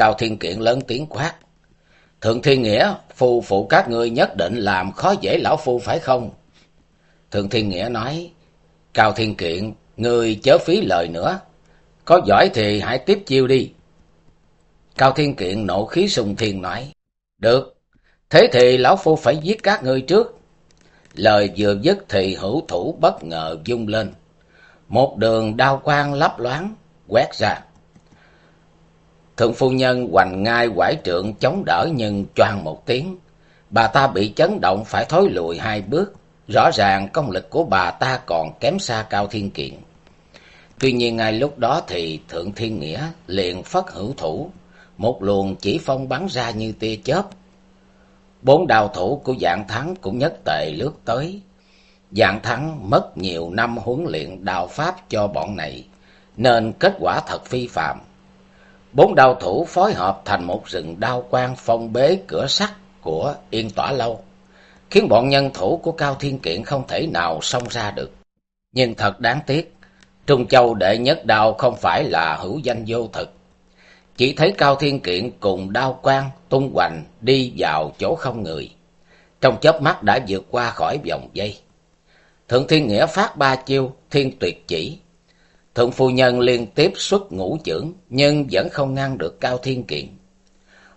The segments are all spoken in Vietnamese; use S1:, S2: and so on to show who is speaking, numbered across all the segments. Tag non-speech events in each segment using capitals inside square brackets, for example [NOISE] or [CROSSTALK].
S1: Cao Thiên Kiện lớn tiếng quát. Thượng Thiên Nghĩa, phù phụ các ngươi nhất định làm khó dễ lão phu phải không? Thượng Thiên Nghĩa nói, Cao Thiên Kiện, ngươi chớ phí lời nữa. Có giỏi thì hãy tiếp chiêu đi. Cao Thiên Kiện nộ khí sùng thiên nói, Được, thế thì lão phu phải giết các ngươi trước. Lời vừa dứt thì hữu thủ bất ngờ dung lên. Một đường đao quang lấp loáng, quét ra. Thượng phu nhân hoành ngai quải trượng chống đỡ nhưng choang một tiếng. Bà ta bị chấn động phải thối lùi hai bước. Rõ ràng công lực của bà ta còn kém xa Cao Thiên Kiện. Tuy nhiên ngay lúc đó thì Thượng Thiên Nghĩa liền phất hữu thủ. Một luồng chỉ phong bắn ra như tia chớp. Bốn đào thủ của dạng thắng cũng nhất tề lướt tới. Dạng thắng mất nhiều năm huấn luyện đào pháp cho bọn này. Nên kết quả thật phi phạm Bốn đao thủ phối hợp thành một rừng đao quang phong bế cửa sắt của Yên Tỏa Lâu, khiến bọn nhân thủ của Cao Thiên Kiện không thể nào xông ra được. Nhưng thật đáng tiếc, Trung Châu đệ nhất đao không phải là hữu danh vô thực. Chỉ thấy Cao Thiên Kiện cùng đao quang tung hoành đi vào chỗ không người. Trong chớp mắt đã vượt qua khỏi vòng dây. Thượng Thiên Nghĩa phát ba chiêu thiên tuyệt chỉ, Thượng phu nhân liên tiếp xuất ngũ chưởng, nhưng vẫn không ngăn được Cao Thiên Kiện.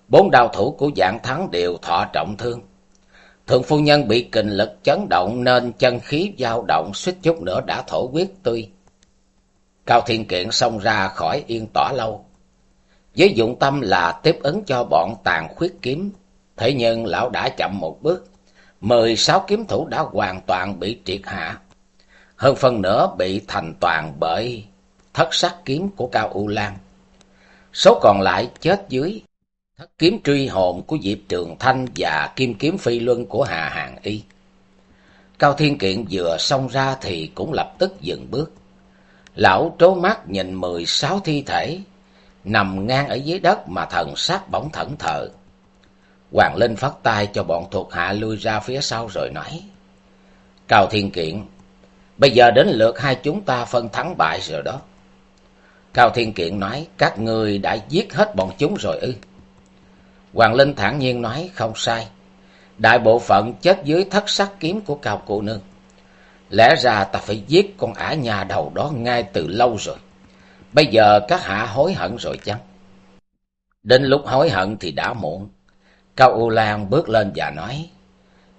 S1: Bốn đào thủ của dạng thắng đều thọ trọng thương. Thượng phu nhân bị kình lực chấn động nên chân khí dao động suýt chút nữa đã thổ huyết tươi. Cao Thiên Kiện xông ra khỏi yên tỏa lâu. Với dụng tâm là tiếp ứng cho bọn tàn khuyết kiếm. Thế nhưng lão đã chậm một bước. Mười sáu kiếm thủ đã hoàn toàn bị triệt hạ. Hơn phần nữa bị thành toàn bởi thất sắc kiếm của Cao U Lan. Số còn lại chết dưới thất kiếm truy hồn của Diệp Trường Thanh và kim kiếm phi luân của Hà Hàng Y. Cao Thiên Kiện vừa xông ra thì cũng lập tức dừng bước. Lão trố mắt nhìn mười sáu thi thể, nằm ngang ở dưới đất mà thần sắc bỗng thẫn thờ. Hoàng Linh phát tay cho bọn thuộc hạ lui ra phía sau rồi nói. Cao Thiên Kiện, bây giờ đến lượt hai chúng ta phân thắng bại rồi đó. Cao Thiên Kiện nói, các người đã giết hết bọn chúng rồi ư. Hoàng Linh thản nhiên nói, không sai. Đại bộ phận chết dưới thất sắc kiếm của Cao Cô Nương. Lẽ ra ta phải giết con ả nhà đầu đó ngay từ lâu rồi. Bây giờ các hạ hối hận rồi chăng? Đến lúc hối hận thì đã muộn. Cao U Lan bước lên và nói,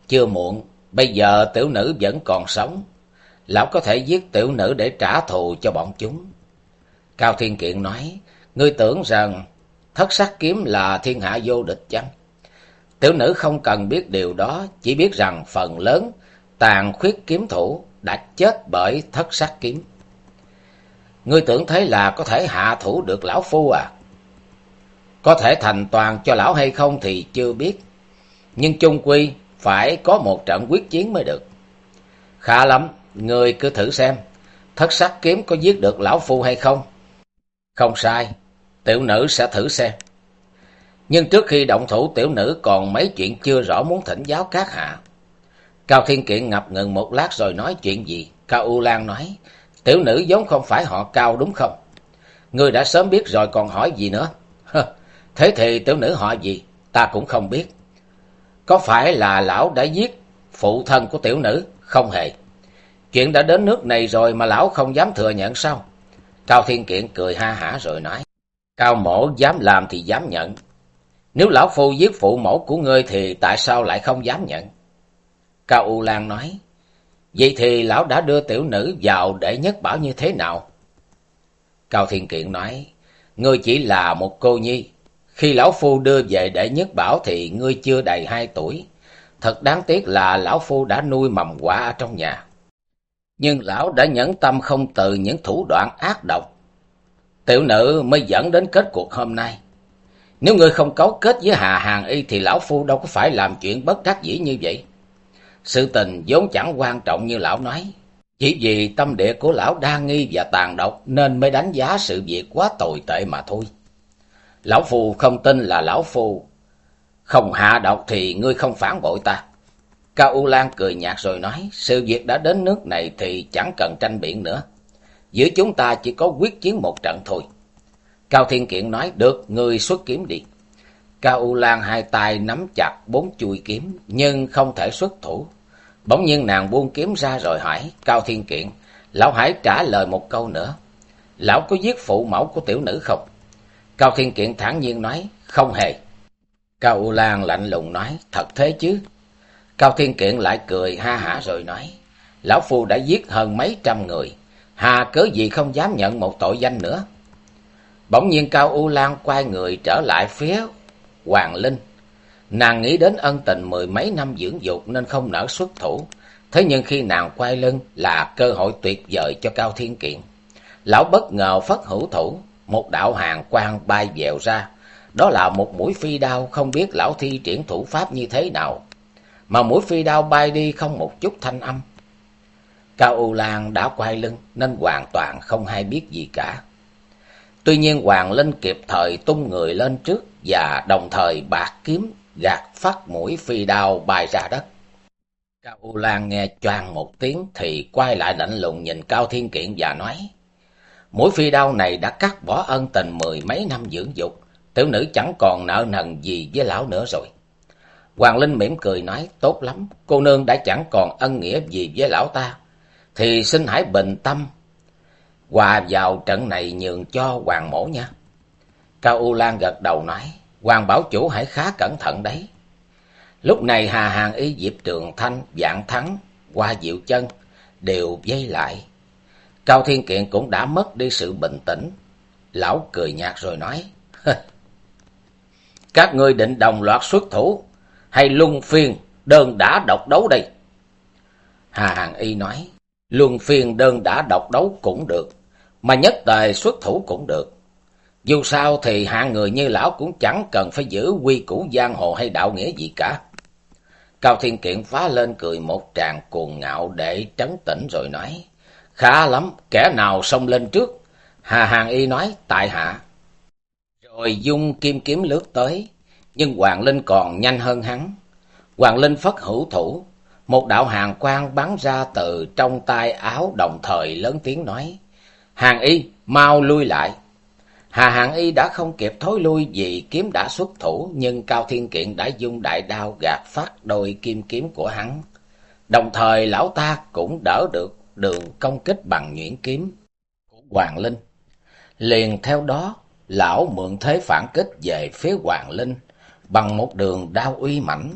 S1: Chưa muộn, bây giờ tiểu nữ vẫn còn sống. Lão có thể giết tiểu nữ để trả thù cho bọn chúng. Cao Thiên Kiện nói, ngươi tưởng rằng thất sắc kiếm là thiên hạ vô địch chăng? Tiểu nữ không cần biết điều đó, chỉ biết rằng phần lớn tàn khuyết kiếm thủ đã chết bởi thất sắc kiếm. Ngươi tưởng thế là có thể hạ thủ được lão phu à? Có thể thành toàn cho lão hay không thì chưa biết. Nhưng chung quy phải có một trận quyết chiến mới được. Khá lắm, ngươi cứ thử xem, thất sắc kiếm có giết được lão phu hay không? Không sai, tiểu nữ sẽ thử xem. Nhưng trước khi động thủ tiểu nữ còn mấy chuyện chưa rõ muốn thỉnh giáo các hạ. Cao Thiên Kiện ngập ngừng một lát rồi nói chuyện gì. Cao U Lan nói, tiểu nữ giống không phải họ Cao đúng không? Ngươi đã sớm biết rồi còn hỏi gì nữa? Thế thì tiểu nữ họ gì? Ta cũng không biết. Có phải là lão đã giết phụ thân của tiểu nữ? Không hề. Chuyện đã đến nước này rồi mà lão không dám thừa nhận sao? Cao Thiên Kiện cười ha hả rồi nói. Cao mổ dám làm thì dám nhận. Nếu lão phu giết phụ mẫu của ngươi thì tại sao lại không dám nhận? Cao U Lan nói. Vậy thì lão đã đưa tiểu nữ vào để nhất bảo như thế nào? Cao Thiên Kiện nói. Ngươi chỉ là một cô nhi. Khi lão phu đưa về để nhất bảo thì ngươi chưa đầy hai tuổi. Thật đáng tiếc là lão phu đã nuôi mầm quả ở trong nhà. Nhưng lão đã nhẫn tâm không từ những thủ đoạn ác độc. Tiểu nữ mới dẫn đến kết cuộc hôm nay. Nếu ngươi không cấu kết với Hà Hàng Y thì lão phu đâu có phải làm chuyện bất đắc dĩ như vậy. Sự tình vốn chẳng quan trọng như lão nói. Chỉ vì tâm địa của lão đa nghi và tàn độc nên mới đánh giá sự việc quá tồi tệ mà thôi. Lão Phu không tin là Lão Phu không hạ độc thì ngươi không phản bội ta. Cao U Lan cười nhạt rồi nói, sự việc đã đến nước này thì chẳng cần tranh biện nữa. Giữa chúng ta chỉ có quyết chiến một trận thôi. Cao Thiên Kiện nói, được, người xuất kiếm đi. Cao U Lan hai tay nắm chặt bốn chuôi kiếm, nhưng không thể xuất thủ. Bỗng nhiên nàng buông kiếm ra rồi hỏi, Cao Thiên Kiện, lão hãy trả lời một câu nữa. Lão có giết phụ mẫu của tiểu nữ không? Cao Thiên Kiện thản nhiên nói, không hề. Cao U Lan lạnh lùng nói, thật thế chứ? Cao Thiên Kiện lại cười ha hả rồi nói, Lão Phu đã giết hơn mấy trăm người, hà cớ gì không dám nhận một tội danh nữa. Bỗng nhiên Cao U Lan quay người trở lại phía Hoàng Linh. Nàng nghĩ đến ân tình mười mấy năm dưỡng dục nên không nỡ xuất thủ. Thế nhưng khi nàng quay lưng là cơ hội tuyệt vời cho Cao Thiên Kiện. Lão bất ngờ phất hữu thủ, một đạo hàng quang bay dèo ra. Đó là một mũi phi đao không biết lão thi triển thủ pháp như thế nào. Mà mũi phi đao bay đi không một chút thanh âm. Cao U Lan đã quay lưng nên hoàn toàn không hay biết gì cả. Tuy nhiên Hoàng Linh kịp thời tung người lên trước và đồng thời bạc kiếm gạt phát mũi phi đao bay ra đất. Cao U Lan nghe choang một tiếng thì quay lại lạnh lùng nhìn Cao Thiên Kiện và nói Mũi phi đao này đã cắt bỏ ân tình mười mấy năm dưỡng dục, tiểu nữ chẳng còn nợ nần gì với lão nữa rồi. Hoàng Linh mỉm cười nói, tốt lắm, cô nương đã chẳng còn ân nghĩa gì với lão ta, thì xin hãy bình tâm, hòa vào trận này nhường cho Hoàng mổ nha. Cao U Lan gật đầu nói, Hoàng bảo chủ hãy khá cẩn thận đấy. Lúc này Hà Hàng Y Diệp Trường Thanh, Vạn Thắng, Hoa Diệu Chân đều dây lại. Cao Thiên Kiện cũng đã mất đi sự bình tĩnh. Lão cười nhạt rồi nói, Các ngươi định đồng loạt xuất thủ, hay luân phiên đơn đã độc đấu đây? Hà Hàng Y nói, luân phiên đơn đã độc đấu cũng được, mà nhất tề xuất thủ cũng được. Dù sao thì hạng người như lão cũng chẳng cần phải giữ quy củ giang hồ hay đạo nghĩa gì cả. Cao Thiên Kiện phá lên cười một tràng cuồng ngạo để trấn tĩnh rồi nói. Khá lắm, kẻ nào xông lên trước? Hà Hàng Y nói, tại hạ. Rồi dung kim kiếm lướt tới, nhưng Hoàng Linh còn nhanh hơn hắn. Hoàng Linh phất hữu thủ, một đạo hàng quang bắn ra từ trong tay áo đồng thời lớn tiếng nói. Hàng Y, mau lui lại. Hà Hàng Y đã không kịp thối lui vì kiếm đã xuất thủ, nhưng Cao Thiên Kiện đã dung đại đao gạt phát đôi kim kiếm của hắn. Đồng thời lão ta cũng đỡ được đường công kích bằng nhuyễn kiếm của Hoàng Linh. Liền theo đó, lão mượn thế phản kích về phía Hoàng Linh bằng một đường đao uy mãnh.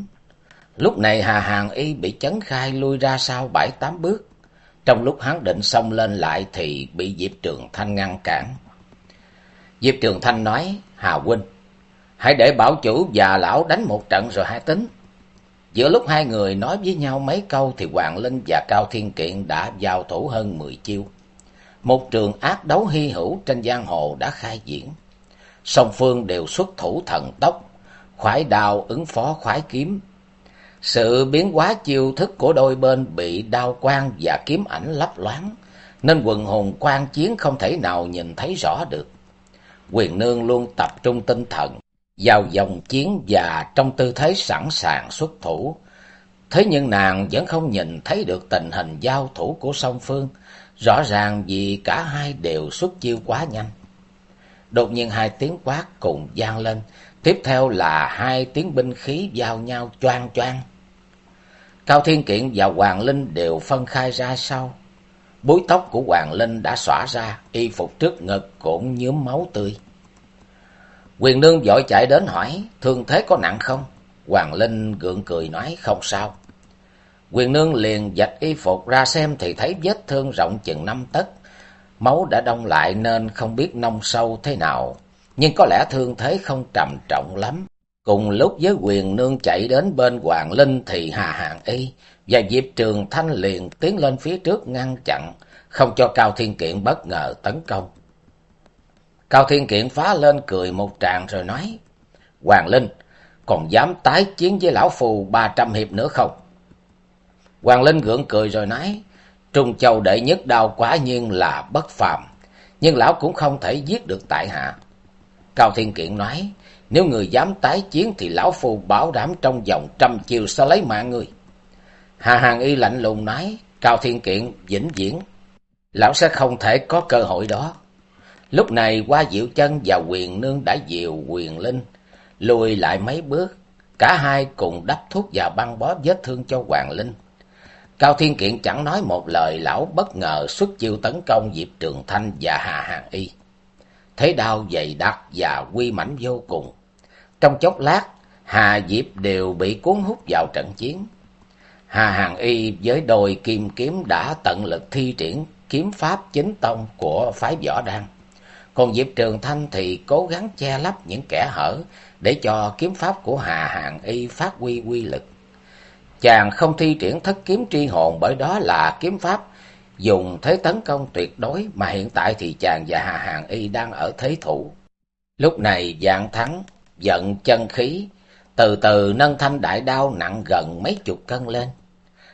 S1: Lúc này Hà Hàng Y bị chấn khai lui ra sau bảy tám bước. Trong lúc hắn định xông lên lại thì bị Diệp Trường Thanh ngăn cản. Diệp Trường Thanh nói, Hà Huynh, hãy để bảo chủ và lão đánh một trận rồi hãy tính. Giữa lúc hai người nói với nhau mấy câu thì Hoàng Linh và Cao Thiên Kiện đã giao thủ hơn mười chiêu. Một trường ác đấu hy hữu trên giang hồ đã khai diễn. Song phương đều xuất thủ thần tốc, khoái đao ứng phó khoái kiếm. Sự biến hóa chiêu thức của đôi bên bị đao quang và kiếm ảnh lấp loáng, nên quần hồn quan chiến không thể nào nhìn thấy rõ được. Quyền Nương luôn tập trung tinh thần, vào dòng chiến và trong tư thế sẵn sàng xuất thủ. Thế nhưng nàng vẫn không nhìn thấy được tình hình giao thủ của song phương, rõ ràng vì cả hai đều xuất chiêu quá nhanh. Đột nhiên hai tiếng quát cùng gian lên, tiếp theo là hai tiếng binh khí giao nhau choang choang. Cao Thiên Kiện và Hoàng Linh đều phân khai ra sau. Búi tóc của Hoàng Linh đã xõa ra, y phục trước ngực cũng nhuốm máu tươi. Quyền nương vội chạy đến hỏi, thương thế có nặng không? Hoàng Linh gượng cười nói, không sao. Quyền nương liền dạch y phục ra xem thì thấy vết thương rộng chừng năm tấc. Máu đã đông lại nên không biết nông sâu thế nào, nhưng có lẽ thương thế không trầm trọng lắm. Cùng lúc với quyền nương chạy đến bên Hoàng Linh thì Hà hạng Y và Diệp Trường Thanh liền tiến lên phía trước ngăn chặn, không cho Cao Thiên Kiện bất ngờ tấn công. Cao Thiên Kiện phá lên cười một tràng rồi nói, Hoàng Linh, còn dám tái chiến với lão phù ba trăm hiệp nữa không? Hoàng Linh gượng cười rồi nói, Trung Châu đệ nhất đau quả nhiên là bất phàm, nhưng lão cũng không thể giết được tại hạ. Cao Thiên Kiện nói, nếu người dám tái chiến thì lão phù bảo đảm trong vòng trăm chiều sẽ lấy mạng người. Hà Hàng Y lạnh lùng nói, Cao Thiên Kiện vĩnh viễn, lão sẽ không thể có cơ hội đó. Lúc này qua diệu chân và quyền nương đã diều quyền linh, lùi lại mấy bước, cả hai cùng đắp thuốc và băng bó vết thương cho Hoàng Linh. Cao Thiên Kiện chẳng nói một lời, lão bất ngờ xuất chiêu tấn công Diệp Trường Thanh và Hà Hàng Y. Thế đao dày đặc và quy mãnh vô cùng. Trong chốc lát, Hà Diệp đều bị cuốn hút vào trận chiến. Hà Hàng Y với đôi kim kiếm đã tận lực thi triển kiếm pháp chính tông của phái võ đan. Còn Diệp Trường Thanh thì cố gắng che lấp những kẻ hở để cho kiếm pháp của Hà Hàng Y phát huy quy lực. Chàng không thi triển thất kiếm tri hồn bởi đó là kiếm pháp dùng thế tấn công tuyệt đối mà hiện tại thì chàng và Hà Hàng Y đang ở thế thủ. Lúc này dạng thắng, giận chân khí, từ từ nâng thanh đại đao nặng gần mấy chục cân lên.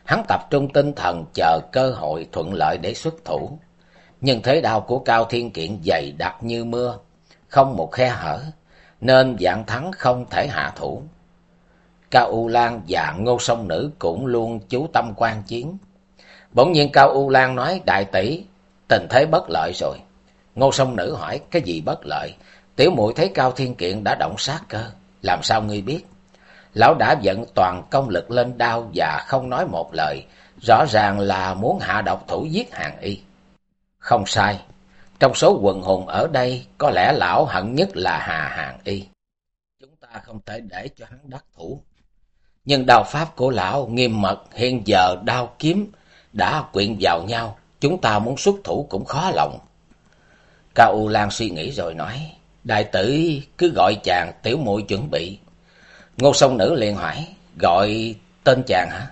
S1: Hắn tập trung tinh thần chờ cơ hội thuận lợi để xuất thủ. Nhưng thế đao của Cao Thiên Kiện dày đặc như mưa, không một khe hở, nên dạng thắng không thể hạ thủ. Cao U Lan và Ngô Sông Nữ cũng luôn chú tâm quan chiến. Bỗng nhiên Cao U Lan nói, đại tỷ, tình thế bất lợi rồi. Ngô Sông Nữ hỏi, cái gì bất lợi? Tiểu muội thấy Cao Thiên Kiện đã động sát cơ, làm sao ngươi biết? Lão đã dẫn toàn công lực lên đao và không nói một lời, rõ ràng là muốn hạ độc thủ giết hàng y. Không sai, trong số quần hùng ở đây, có lẽ lão hận nhất là Hà Hàng Y. Chúng ta không thể để cho hắn đắc thủ. Nhưng đao pháp của lão nghiêm mật, hiện giờ đao kiếm đã quyện vào nhau, chúng ta muốn xuất thủ cũng khó lòng. Cao U Lan suy nghĩ rồi nói, đại tử cứ gọi chàng tiểu muội chuẩn bị. Ngô sông nữ liền hỏi, gọi tên chàng hả?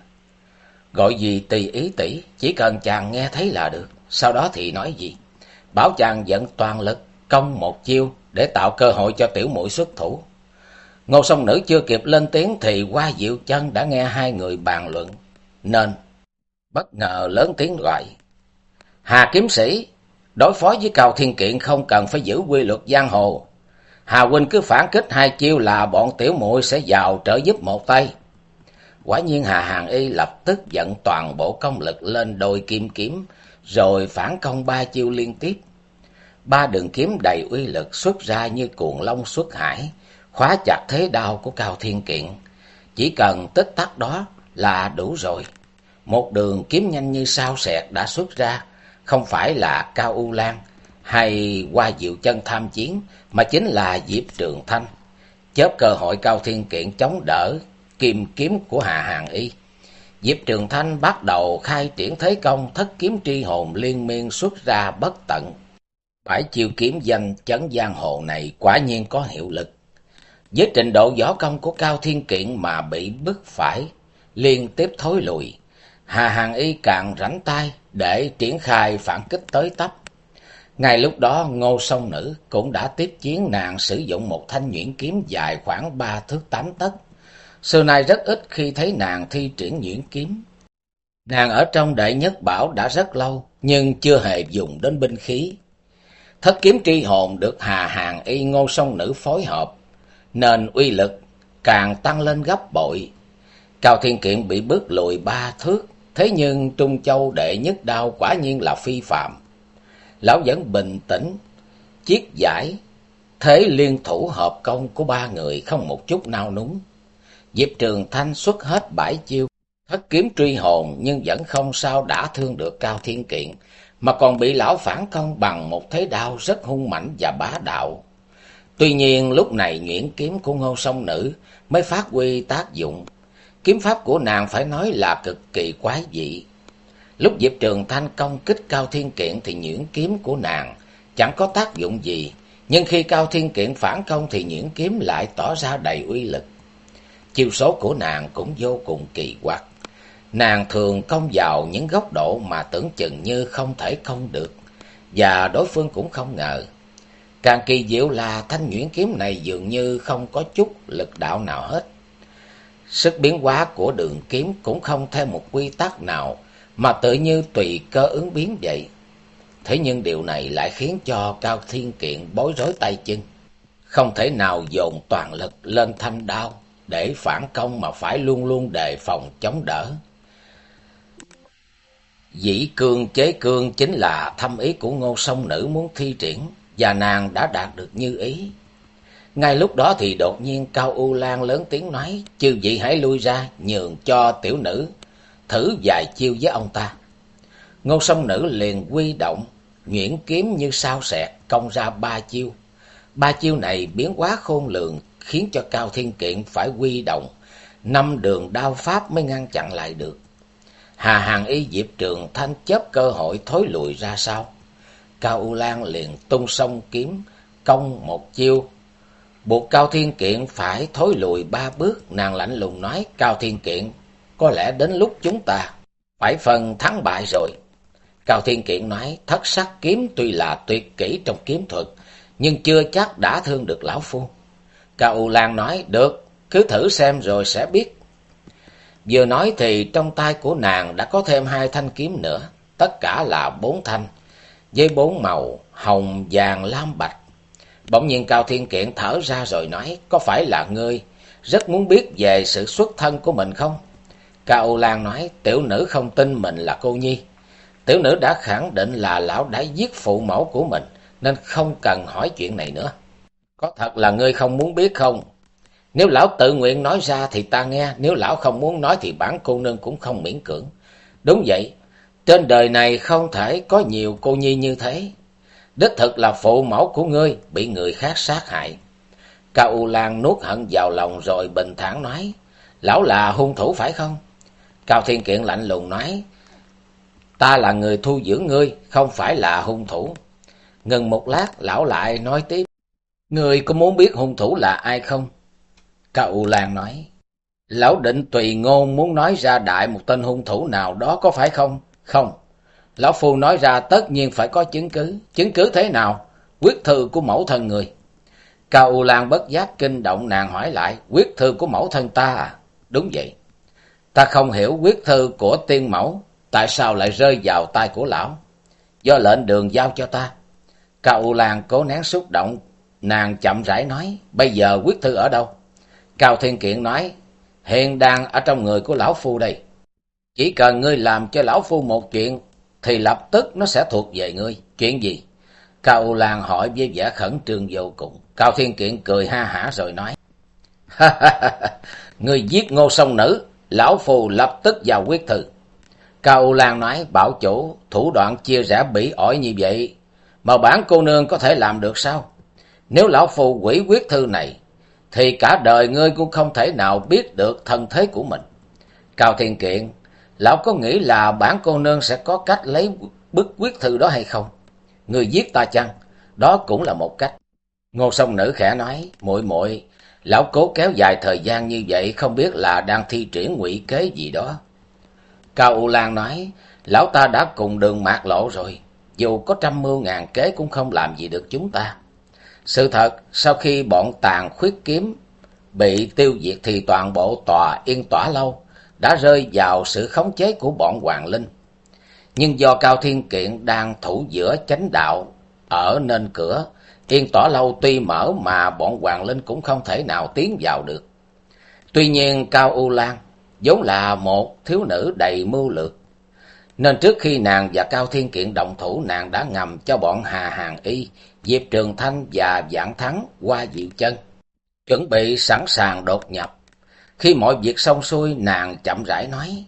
S1: Gọi gì tùy ý tỷ, chỉ cần chàng nghe thấy là được, sau đó thì nói gì. Bảo chàng dẫn toàn lực, công một chiêu để tạo cơ hội cho tiểu muội xuất thủ. Ngô sông nữ chưa kịp lên tiếng thì qua diệu chân đã nghe hai người bàn luận, nên bất ngờ lớn tiếng gọi. Hà kiếm sĩ, đối phó với Cao Thiên Kiện không cần phải giữ quy luật giang hồ. Hà huynh cứ phản kích hai chiêu là bọn tiểu muội sẽ vào trợ giúp một tay. Quả nhiên Hà Hàng Y lập tức dẫn toàn bộ công lực lên đôi kim kiếm, rồi phản công ba chiêu liên tiếp. Ba đường kiếm đầy uy lực xuất ra như cuồng long xuất hải, khóa chặt thế đao của Cao Thiên Kiện. Chỉ cần tích tắc đó là đủ rồi. Một đường kiếm nhanh như sao xẹt đã xuất ra, không phải là Cao U Lan hay qua diệu chân tham chiến, mà chính là Diệp Trường Thanh. Chớp cơ hội Cao Thiên Kiện chống đỡ kim kiếm của Hạ Hàng Y. Diệp Trường Thanh bắt đầu khai triển thế công thất kiếm tri hồn liên miên xuất ra bất tận. Bãi chiêu kiếm danh chấn giang hồ này quả nhiên có hiệu lực. Với trình độ võ công của Cao Thiên Kiện mà bị bức phải, liên tiếp thối lùi. Hà Hàng Y càng rảnh tay để triển khai phản kích tới tấp. Ngay lúc đó ngô sông nữ cũng đã tiếp chiến nàng sử dụng một thanh nhuyễn kiếm dài khoảng ba thước tám tấc. Xưa nay rất ít khi thấy nàng thi triển nhuyễn kiếm. Nàng ở trong đệ nhất bảo đã rất lâu, nhưng chưa hề dùng đến binh khí. Thất kiếm tri hồn được Hà Hàng y ngô sông nữ phối hợp, nên uy lực càng tăng lên gấp bội. Cao Thiên Kiện bị bước lùi ba thước, thế nhưng Trung Châu đệ nhất đao quả nhiên là phi phạm. Lão vẫn bình tĩnh, chiết giải, thế liên thủ hợp công của ba người không một chút nao núng. Diệp Trường Thanh xuất hết bãi chiêu, thất kiếm truy hồn nhưng vẫn không sao đã thương được Cao Thiên Kiện, mà còn bị lão phản công bằng một thế đao rất hung mãnh và bá đạo. Tuy nhiên lúc này nhuyễn kiếm của ngô sông nữ mới phát huy tác dụng. Kiếm pháp của nàng phải nói là cực kỳ quái dị. Lúc Diệp Trường Thanh công kích Cao Thiên Kiện thì nhuyễn kiếm của nàng chẳng có tác dụng gì. Nhưng khi Cao Thiên Kiện phản công thì nhuyễn kiếm lại tỏ ra đầy uy lực. Chiêu số của nàng cũng vô cùng kỳ quặc. Nàng thường công vào những góc độ mà tưởng chừng như không thể công được, và đối phương cũng không ngờ. Càng kỳ diệu là thanh nhuyễn kiếm này dường như không có chút lực đạo nào hết. Sức biến hóa của đường kiếm cũng không theo một quy tắc nào, mà tự như tùy cơ ứng biến vậy. Thế nhưng điều này lại khiến cho Cao Thiên Kiện bối rối tay chân. Không thể nào dồn toàn lực lên thanh đao để phản công mà phải luôn luôn đề phòng chống đỡ. Dĩ cương chế cương chính là thâm ý của ngô sông nữ muốn thi triển và nàng đã đạt được như ý. Ngay lúc đó thì đột nhiên Cao U Lan lớn tiếng nói, chư vị hãy lui ra, nhường cho tiểu nữ, thử vài chiêu với ông ta. Ngô sông nữ liền quy động, nhuyễn kiếm như sao sẹt, công ra ba chiêu. Ba chiêu này biến quá khôn lường, khiến cho Cao Thiên Kiện phải quy động, năm đường đao pháp mới ngăn chặn lại được. Hà Hàng Y Diệp Trường Thanh chấp cơ hội thối lùi ra sau. Cao U Lan liền tung sông kiếm, công một chiêu. Buộc Cao Thiên Kiện phải thối lùi ba bước, nàng lạnh lùng nói, Cao Thiên Kiện, có lẽ đến lúc chúng ta phải phần thắng bại rồi. Cao Thiên Kiện nói, thất sắc kiếm tuy là tuyệt kỹ trong kiếm thuật, nhưng chưa chắc đã thương được lão phu. Cao U Lan nói, được, cứ thử xem rồi sẽ biết. Vừa nói thì trong tay của nàng đã có thêm hai thanh kiếm nữa, tất cả là bốn thanh, với bốn màu hồng, vàng, lam, bạch. Bỗng nhiên Cao Thiên Kiện thở ra rồi nói, có phải là ngươi rất muốn biết về sự xuất thân của mình không? Cao Lan nói, tiểu nữ không tin mình là cô nhi. Tiểu nữ đã khẳng định là lão đã giết phụ mẫu của mình, nên không cần hỏi chuyện này nữa. Có thật là ngươi không muốn biết không? Nếu lão tự nguyện nói ra thì ta nghe, nếu lão không muốn nói thì bản cô nương cũng không miễn cưỡng. Đúng vậy, trên đời này không thể có nhiều cô nhi như thế. Đích thực là phụ mẫu của ngươi bị người khác sát hại. Cao U Lan nuốt hận vào lòng rồi bình thản nói, lão là hung thủ phải không? Cao Thiên Kiện lạnh lùng nói, ta là người thu dưỡng ngươi, không phải là hung thủ. Ngừng một lát, lão lại nói tiếp, ngươi có muốn biết hung thủ là ai không? Cao U Lan nói, lão định tùy ngôn muốn nói ra đại một tên hung thủ nào đó có phải không? Không. Lão Phu nói ra tất nhiên phải có chứng cứ. Chứng cứ thế nào? Quyết thư của mẫu thân người. Cao U Lan bất giác kinh động nàng hỏi lại, quyết thư của mẫu thân ta à? Đúng vậy. Ta không hiểu quyết thư của tiên mẫu, tại sao lại rơi vào tay của lão? Do lệnh đường giao cho ta. Cao U Lan cố nén xúc động, nàng chậm rãi nói, bây giờ quyết thư ở đâu? Cao Thiên Kiện nói, hiện đang ở trong người của lão phu đây. Chỉ cần ngươi làm cho lão phu một chuyện, thì lập tức nó sẽ thuộc về ngươi. Chuyện gì? Cao Lan hỏi với vẻ khẩn trương vô cùng. Cao Thiên Kiện cười ha hả rồi nói. ngươi giết ngô sông nữ, lão phù lập tức vào quyết thư. Cao Lan nói, bảo chủ, thủ đoạn chia rẽ bỉ ỏi như vậy, mà bản cô nương có thể làm được sao? Nếu lão phù quỷ quyết thư này, thì cả đời ngươi cũng không thể nào biết được thân thế của mình. Cao Thiên Kiện, lão có nghĩ là bản cô nương sẽ có cách lấy bức quyết thư đó hay không? người giết ta chăng? Đó cũng là một cách. Ngô sông nữ khẽ nói, muội muội lão cố kéo dài thời gian như vậy không biết là đang thi triển ngụy kế gì đó. Cao U Lan nói, lão ta đã cùng đường mạc lộ rồi, dù có trăm mưu ngàn kế cũng không làm gì được chúng ta. Sự thật, sau khi bọn tàn khuyết kiếm bị tiêu diệt thì toàn bộ tòa yên tỏa lâu đã rơi vào sự khống chế của bọn Hoàng Linh. Nhưng do Cao Thiên Kiện đang thủ giữa chánh đạo ở nên cửa, yên tỏa lâu tuy mở mà bọn Hoàng Linh cũng không thể nào tiến vào được. Tuy nhiên Cao U Lan vốn là một thiếu nữ đầy mưu lược, nên trước khi nàng và Cao Thiên Kiện động thủ nàng đã ngầm cho bọn Hà Hàng Y Diệp Trường Thanh và Vạn Thắng qua dịu Chân, chuẩn bị sẵn sàng đột nhập. Khi mọi việc xong xuôi, nàng chậm rãi nói,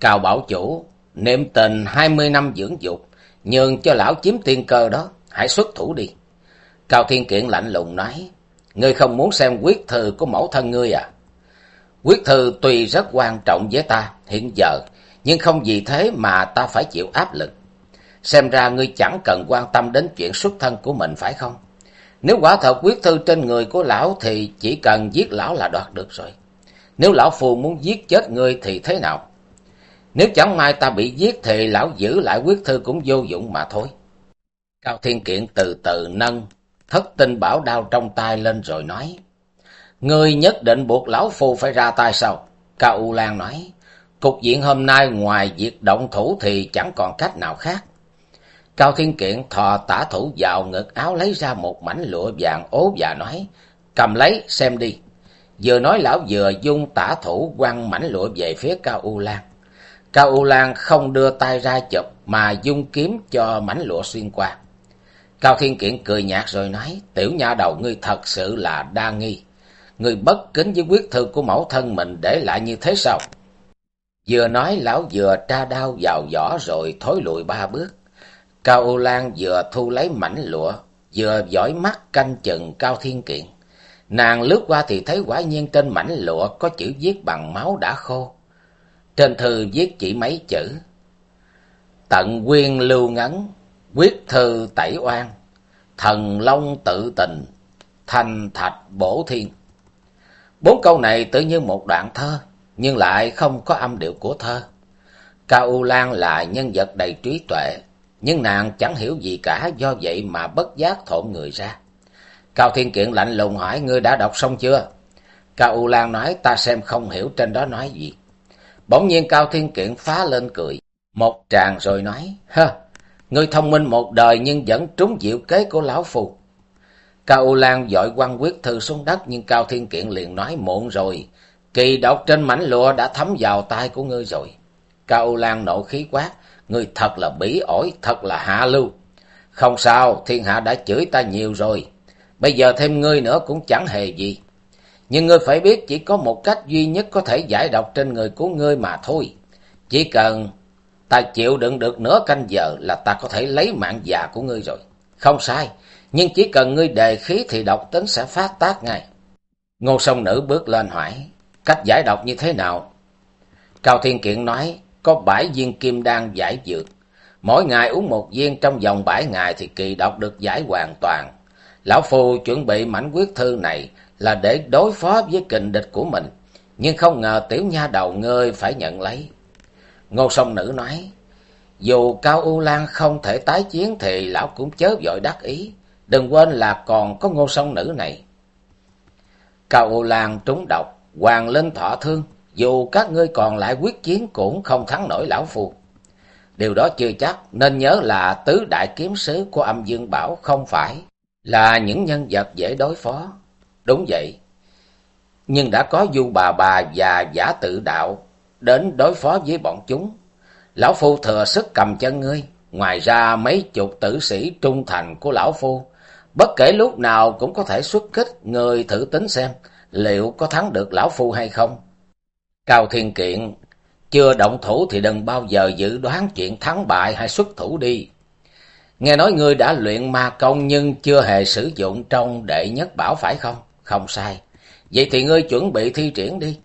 S1: Cao Bảo Chủ, niệm tình hai mươi năm dưỡng dục, nhường cho lão chiếm tiên cơ đó, hãy xuất thủ đi. Cao Thiên Kiện lạnh lùng nói, Ngươi không muốn xem quyết thư của mẫu thân ngươi à? Quyết thư tuy rất quan trọng với ta hiện giờ, nhưng không vì thế mà ta phải chịu áp lực. Xem ra ngươi chẳng cần quan tâm đến chuyện xuất thân của mình phải không? Nếu quả thật quyết thư trên người của lão thì chỉ cần giết lão là đoạt được rồi. Nếu lão phù muốn giết chết ngươi thì thế nào? Nếu chẳng may ta bị giết thì lão giữ lại quyết thư cũng vô dụng mà thôi. Cao Thiên Kiện từ từ nâng thất tinh bảo đao trong tay lên rồi nói. Ngươi nhất định buộc lão phu phải ra tay sao? Cao U Lan nói. Cục diện hôm nay ngoài việc động thủ thì chẳng còn cách nào khác. Cao Thiên Kiện thò tả thủ vào ngực áo lấy ra một mảnh lụa vàng ố và nói. Cầm lấy, xem đi. Vừa nói lão vừa dung tả thủ quăng mảnh lụa về phía Cao U Lan. Cao U Lan không đưa tay ra chụp mà dung kiếm cho mảnh lụa xuyên qua. Cao Thiên Kiện cười nhạt rồi nói, tiểu nha đầu ngươi thật sự là đa nghi. Ngươi bất kính với quyết thư của mẫu thân mình để lại như thế sao? Vừa nói lão vừa tra đao vào vỏ rồi thối lùi ba bước. Cao U Lan vừa thu lấy mảnh lụa, vừa dõi mắt canh chừng Cao Thiên Kiện. Nàng lướt qua thì thấy quả nhiên trên mảnh lụa có chữ viết bằng máu đã khô. Trên thư viết chỉ mấy chữ. Tận quyên lưu ngấn, quyết thư tẩy oan, thần long tự tình, thành thạch bổ thiên. Bốn câu này tự như một đoạn thơ, nhưng lại không có âm điệu của thơ. Cao U Lan là nhân vật đầy trí tuệ, nhưng nàng chẳng hiểu gì cả do vậy mà bất giác thộn người ra. Cao Thiên Kiện lạnh lùng hỏi ngươi đã đọc xong chưa? Cao U Lan nói ta xem không hiểu trên đó nói gì. Bỗng nhiên Cao Thiên Kiện phá lên cười, một tràng rồi nói, hơ, ngươi thông minh một đời nhưng vẫn trúng diệu kế của lão phù. Cao U Lan dội quăng quyết thư xuống đất nhưng Cao Thiên Kiện liền nói muộn rồi, kỳ độc trên mảnh lụa đã thấm vào tay của ngươi rồi. Cao U Lan nộ khí quát, ngươi thật là bỉ ổi, thật là hạ lưu. Không sao, thiên hạ đã chửi ta nhiều rồi, bây giờ thêm ngươi nữa cũng chẳng hề gì. Nhưng ngươi phải biết chỉ có một cách duy nhất có thể giải độc trên người của ngươi mà thôi. Chỉ cần ta chịu đựng được nửa canh giờ là ta có thể lấy mạng già của ngươi rồi. Không sai, nhưng chỉ cần ngươi đề khí thì độc tính sẽ phát tác ngay. Ngô sông nữ bước lên hỏi, cách giải độc như thế nào? Cao Thiên Kiện nói, có bảy viên kim đan giải dược. Mỗi ngày uống một viên trong vòng bảy ngày thì kỳ độc được giải hoàn toàn. Lão Phu chuẩn bị mảnh quyết thư này là để đối phó với kình địch của mình, nhưng không ngờ tiểu nha đầu ngươi phải nhận lấy. Ngô sông nữ nói, dù Cao U Lan không thể tái chiến thì lão cũng chớ vội đắc ý, đừng quên là còn có ngô sông nữ này. Cao U Lan trúng độc, hoàng linh thọ thương, dù các ngươi còn lại quyết chiến cũng không thắng nổi lão phu. Điều đó chưa chắc, nên nhớ là tứ đại kiếm sứ của âm dương bảo không phải là những nhân vật dễ đối phó. Đúng vậy. Nhưng đã có du bà bà và giả tự đạo đến đối phó với bọn chúng. Lão Phu thừa sức cầm chân ngươi. Ngoài ra mấy chục tử sĩ trung thành của Lão Phu. Bất kể lúc nào cũng có thể xuất kích. Người thử tính xem liệu có thắng được Lão Phu hay không. Cao Thiên Kiện, chưa động thủ thì đừng bao giờ dự đoán chuyện thắng bại hay xuất thủ đi. Nghe nói ngươi đã luyện ma công nhưng chưa hề sử dụng trong đệ nhất bảo phải không? Không sai. Vậy thì ngươi chuẩn bị thi triển đi.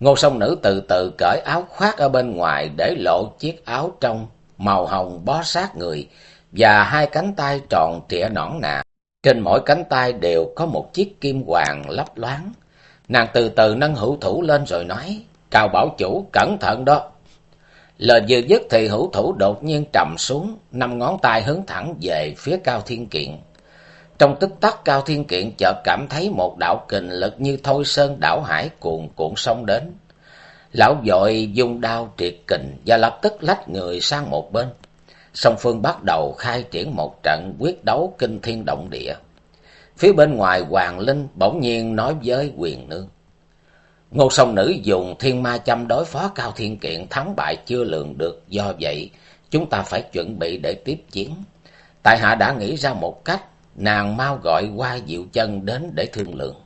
S1: Ngô sông nữ từ từ cởi áo khoác ở bên ngoài để lộ chiếc áo trong màu hồng bó sát người và hai cánh tay tròn trịa nõn nà. Trên mỗi cánh tay đều có một chiếc kim hoàng lấp loáng. Nàng từ từ nâng hữu thủ lên rồi nói, Cao bảo chủ, cẩn thận đó. Lời vừa dứt thì hữu thủ đột nhiên trầm xuống, năm ngón tay hướng thẳng về phía Cao Thiên Kiện. Trong tích tắc Cao Thiên Kiện chợt cảm thấy một đạo kình lực như thôi sơn đảo hải cuồn cuộn sông đến. Lão dội dùng đao triệt kình và lập tức lách người sang một bên. Song Phương bắt đầu khai triển một trận quyết đấu kinh thiên động địa. Phía bên ngoài Hoàng Linh bỗng nhiên nói với quyền nương. Ngô sông nữ dùng thiên ma châm đối phó Cao Thiên Kiện thắng bại chưa lường được. Do vậy, chúng ta phải chuẩn bị để tiếp chiến. Tại hạ đã nghĩ ra một cách, nàng mau gọi qua Diệu Chân đến để thương lượng.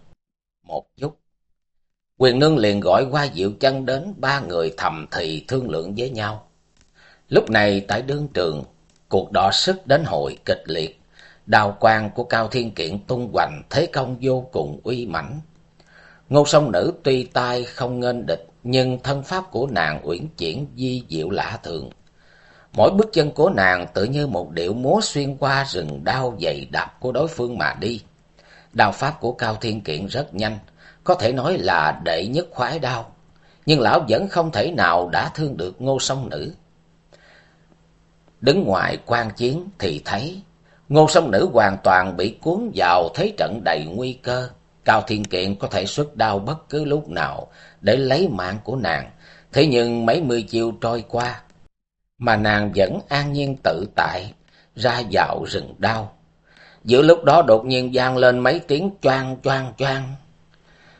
S1: Một chút. Quyền nương liền gọi qua Diệu Chân đến, ba người thầm thì thương lượng với nhau. Lúc này tại đương trường, cuộc đọ sức đến hội kịch liệt. Đào quang của Cao Thiên Kiện tung hoành, thế công vô cùng uy mãnh. Ngô Song nữ tuy tai không nghênh địch, nhưng thân pháp của nàng uyển chuyển di diệu lạ thường. Mỗi bước chân của nàng tự như một điệu múa xuyên qua rừng đao dày đặc của đối phương mà đi. Đao pháp của Cao Thiên Kiện rất nhanh, có thể nói là đệ nhất khoái đao. nhưng lão vẫn không thể nào đã thương được ngô Song nữ. Đứng ngoài quan chiến thì thấy ngô Song nữ hoàn toàn bị cuốn vào thế trận đầy nguy cơ. Cao Thiên Kiện có thể xuất đao bất cứ lúc nào để lấy mạng của nàng. Thế nhưng mấy mươi chiêu trôi qua, mà nàng vẫn an nhiên tự tại, ra vào rừng đao. Giữa lúc đó đột nhiên vang lên mấy tiếng choang choang choang.